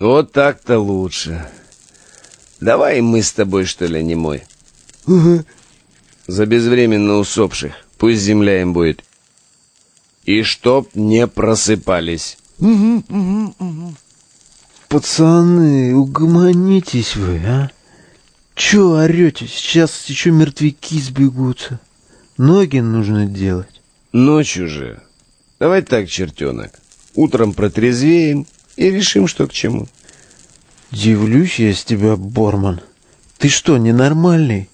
Вот так-то лучше. Давай мы с тобой, что ли, не мой? Угу. За безвременно усопших. Пусть земля им будет. И чтоб не просыпались. Угу, угу, угу. Пацаны, угомонитесь вы, а? Чё орёте? Сейчас еще мертвяки сбегутся. Ноги нужно делать. Ночью же. Давай так, чертенок. Утром протрезвеем и решим, что к чему. Дивлюсь я с тебя, Борман. Ты что, ненормальный?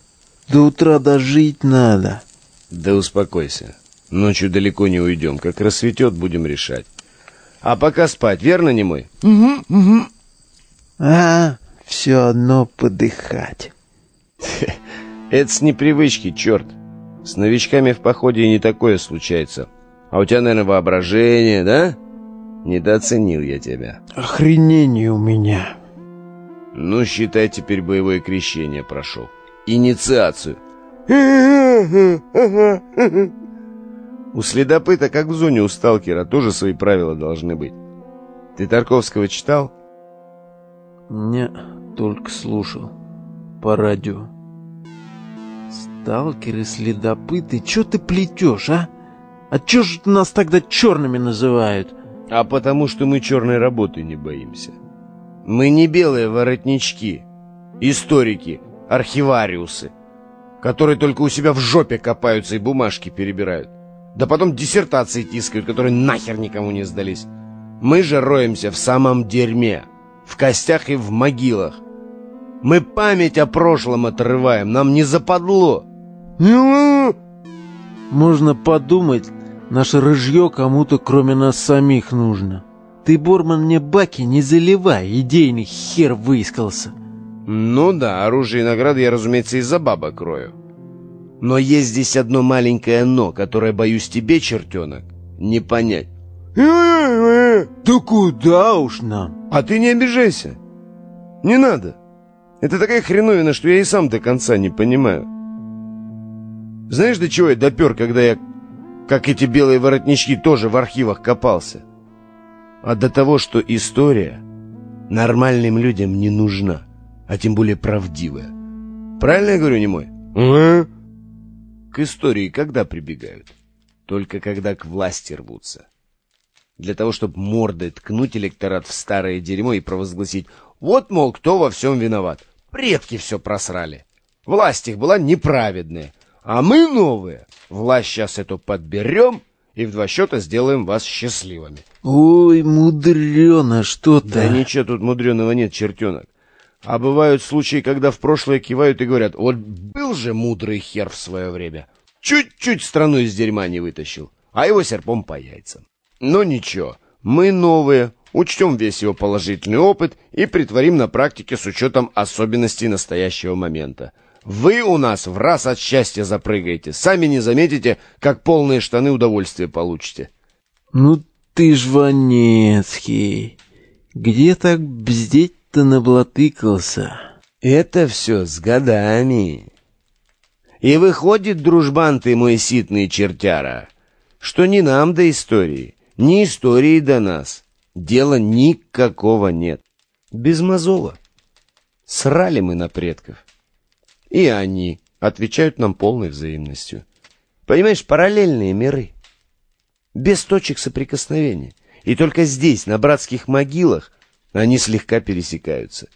До утра дожить надо. Да успокойся. Ночью далеко не уйдем. Как рассветет, будем решать. А пока спать, верно, не мой? Угу, угу. А, все одно подыхать. Это с непривычки, черт. С новичками в походе и не такое случается. А у тебя, наверное, воображение, да? Недооценил я тебя. Охренение у меня. Ну, считай, теперь боевое крещение прошел. Инициацию. У следопыта, как в зоне у сталкера, тоже свои правила должны быть. Ты Тарковского читал? Не, только слушал. По радио. Сталкеры, следопыты, чё ты плетешь, а? А чё же нас тогда черными называют? А потому что мы черной работы не боимся. Мы не белые воротнички, историки, архивариусы, которые только у себя в жопе копаются и бумажки перебирают. Да потом диссертации тискают, которые нахер никому не сдались. Мы же роемся в самом дерьме, в костях и в могилах. Мы память о прошлом отрываем, нам не западло. Можно подумать, наше рыжье кому-то кроме нас самих нужно. Ты, Борман, мне баки не заливай, идейный хер выискался. Ну да, оружие и награды я, разумеется, из-за баба крою. Но есть здесь одно маленькое «но», которое, боюсь, тебе, чертенок, не понять. Да куда уж нам? А ты не обижайся. Не надо. Это такая хреновина, что я и сам до конца не понимаю. Знаешь, до чего я допер, когда я, как эти белые воротнички, тоже в архивах копался? А до того, что история нормальным людям не нужна, а тем более правдивая. Правильно я говорю, не мой? Угу. К истории когда прибегают? Только когда к власти рвутся. Для того, чтобы мордой ткнуть электорат в старое дерьмо и провозгласить «Вот, мол, кто во всем виноват. Предки все просрали. Власть их была неправедная, а мы новые. Власть сейчас эту подберем и в два счета сделаем вас счастливыми». Ой, мудрено что-то. Да ничего тут мудреного нет, чертенок. А бывают случаи, когда в прошлое кивают и говорят, вот был же мудрый хер в свое время. Чуть-чуть страну из дерьма не вытащил, а его серпом по яйцам. Но ничего, мы новые, учтем весь его положительный опыт и притворим на практике с учетом особенностей настоящего момента. Вы у нас в раз от счастья запрыгаете, сами не заметите, как полные штаны удовольствия получите. Ну ты ж Ванецкий, где так бздеть ты наблатыкался? Это все с годами. И выходит, дружбан ты мой ситный чертяра, что не нам до истории, ни истории до нас. Дела никакого нет. Без мозола. Срали мы на предков. И они отвечают нам полной взаимностью. Понимаешь, параллельные миры. Без точек соприкосновения. И только здесь, на братских могилах, они слегка пересекаются.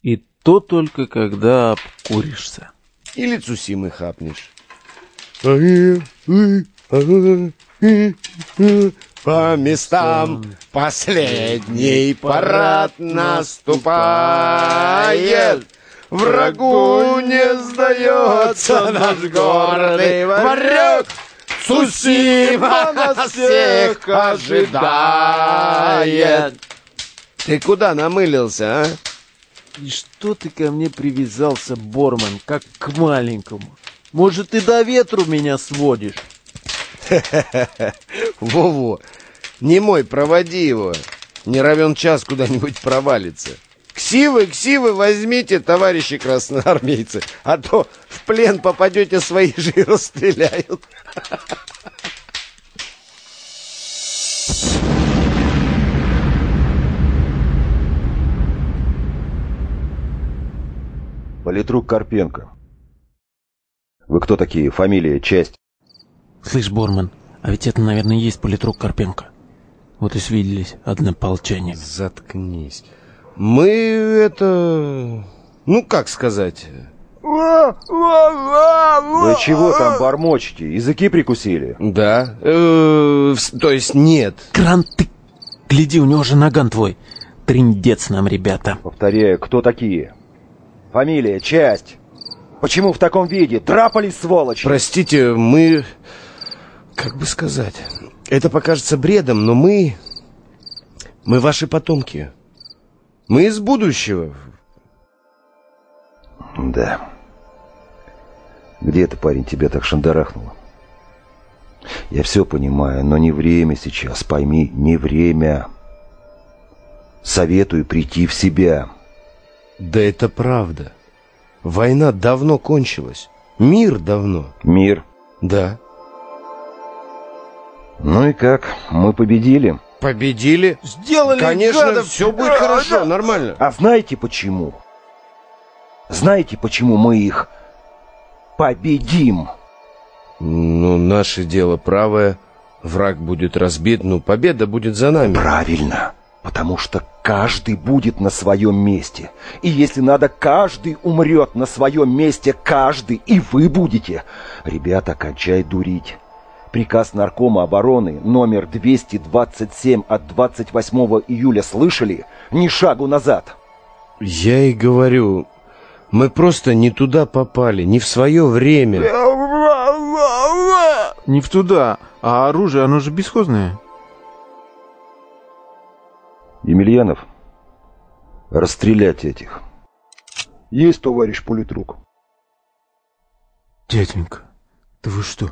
И то только когда обкуришься. Или цусимы хапнешь. По местам последний парад наступает. Врагу не сдается наш гордый варек. Сусима нас всех ожидает. Ты куда намылился, а? И что ты ко мне привязался, Борман, как к маленькому? Может, ты до ветру меня сводишь? Во-во, не мой, проводи его. Не равен час куда-нибудь провалится. Ксивы, ксивы возьмите, товарищи красноармейцы, а то в плен попадете, свои же и расстреляют. Политрук Карпенко. Вы кто такие? Фамилия, часть? Слышь, Борман, а ведь это, наверное, и есть политрук Карпенко. Вот и свиделись, однополчане. Заткнись. Мы это... Ну, как сказать... Вы чего там бормочете? Языки прикусили? Да. Э, в- то есть нет. Кранты! Гляди, у него же наган твой. Триндец нам, ребята. Повторяю, кто такие? Фамилия, часть. Почему в таком виде? Драпались, сволочи! Простите, мы... Как бы сказать... Это покажется бредом, но мы... Мы ваши потомки. Мы из будущего. Да. Где это, парень, тебя так шандарахнуло? Я все понимаю, но не время сейчас, пойми, не время. Советую прийти в себя. Да это правда. Война давно кончилась. Мир давно. Мир. Да. Ну и как? Мы победили? Победили? Сделали, Конечно, все будет хорошо, нормально. А знаете почему? Знаете, почему мы их победим? Ну, наше дело правое. Враг будет разбит, ну, победа будет за нами. Правильно. Потому что каждый будет на своем месте. И если надо, каждый умрет на своем месте. Каждый. И вы будете. Ребята, кончай дурить. Приказ Наркома обороны номер 227 от 28 июля слышали? Ни шагу назад. Я и говорю, мы просто не туда попали, не в свое время. Не в туда, а оружие, оно же бесхозное. Емельянов, расстрелять этих. Есть, товарищ политрук. Дяденька, да вы что?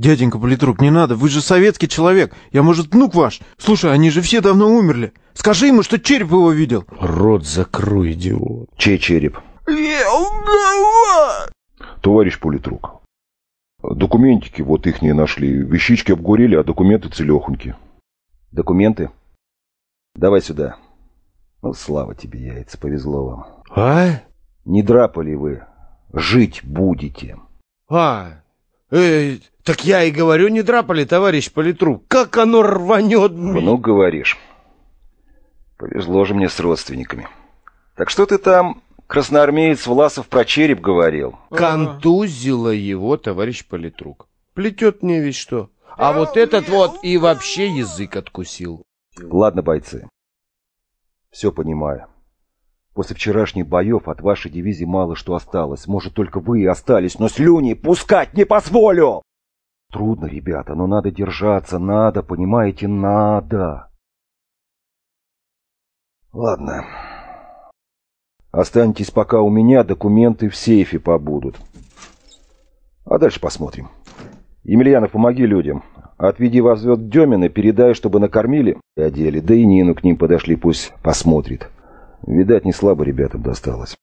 Дяденька политрук, не надо, вы же советский человек. Я, может, внук ваш? Слушай, они же все давно умерли. Скажи ему, что череп его видел. Рот закрой, идиот. Чей череп? Товарищ политрук. Документики вот их не нашли. Вещички обгорели, а документы целехоньки. Документы? Давай сюда. Ну, слава тебе, яйца, повезло вам. А? Не драпали вы. Жить будете. А, э, так я и говорю, не драпали, товарищ политрук. Как оно рванет. Ну, говоришь. Повезло же мне с родственниками. Так что ты там, красноармеец Власов, про череп говорил? Контузило его, товарищ политрук. Плетет мне ведь что. А вот этот вот и вообще язык откусил. Ладно, бойцы. Все понимаю. После вчерашних боев от вашей дивизии мало что осталось. Может, только вы и остались, но слюни пускать не позволю! Трудно, ребята, но надо держаться, надо, понимаете, надо. Ладно. Останетесь пока у меня, документы в сейфе побудут. А дальше посмотрим. Емельянов, помоги людям. Отведи во взвод Демина, передай, чтобы накормили и одели. Да и Нину к ним подошли, пусть посмотрит. Видать, не слабо ребятам досталось.